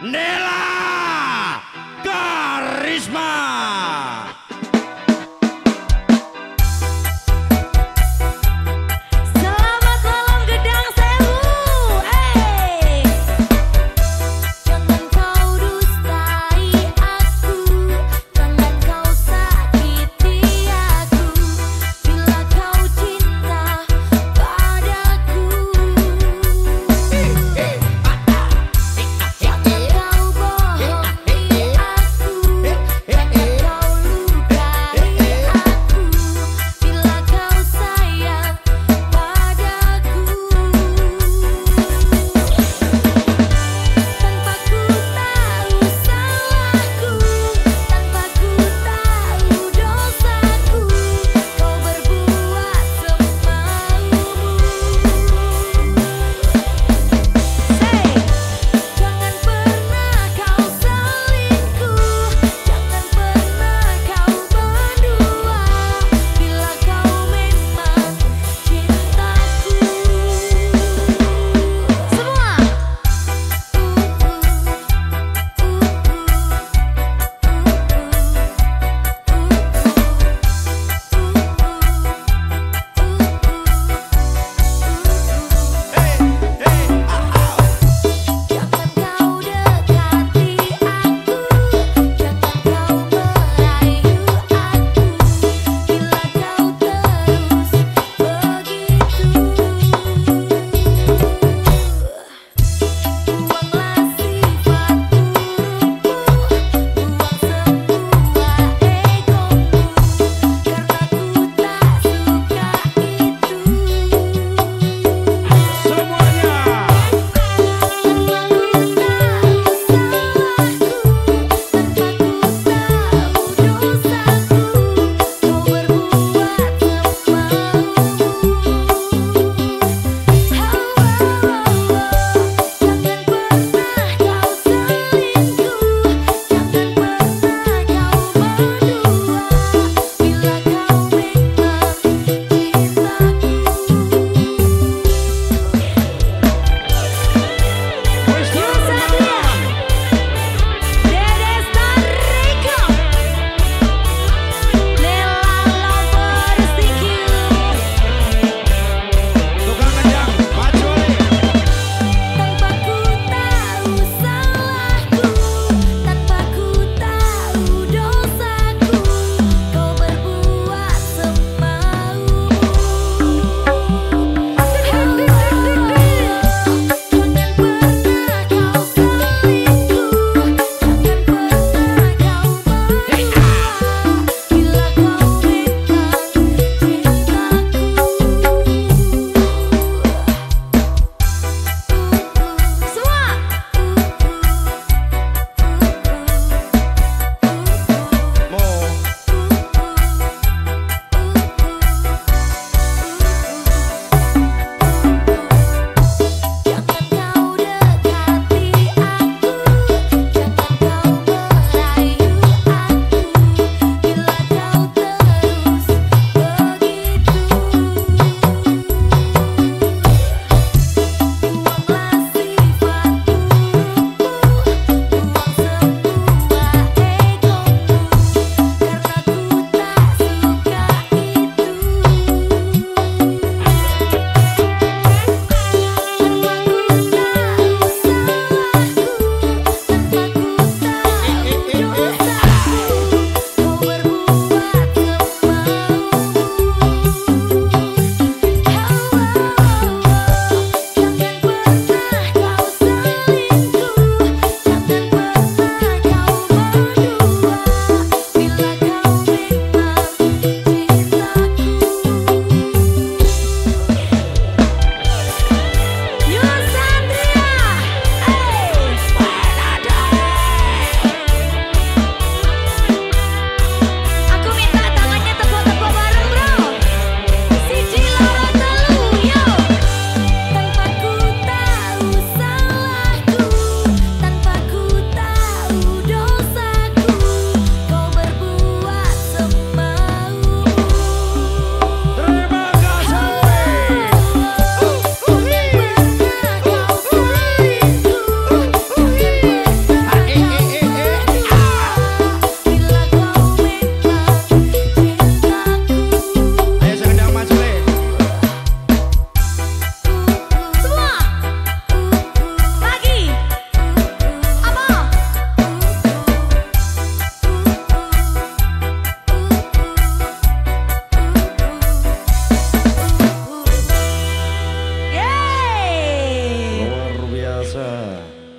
Nella!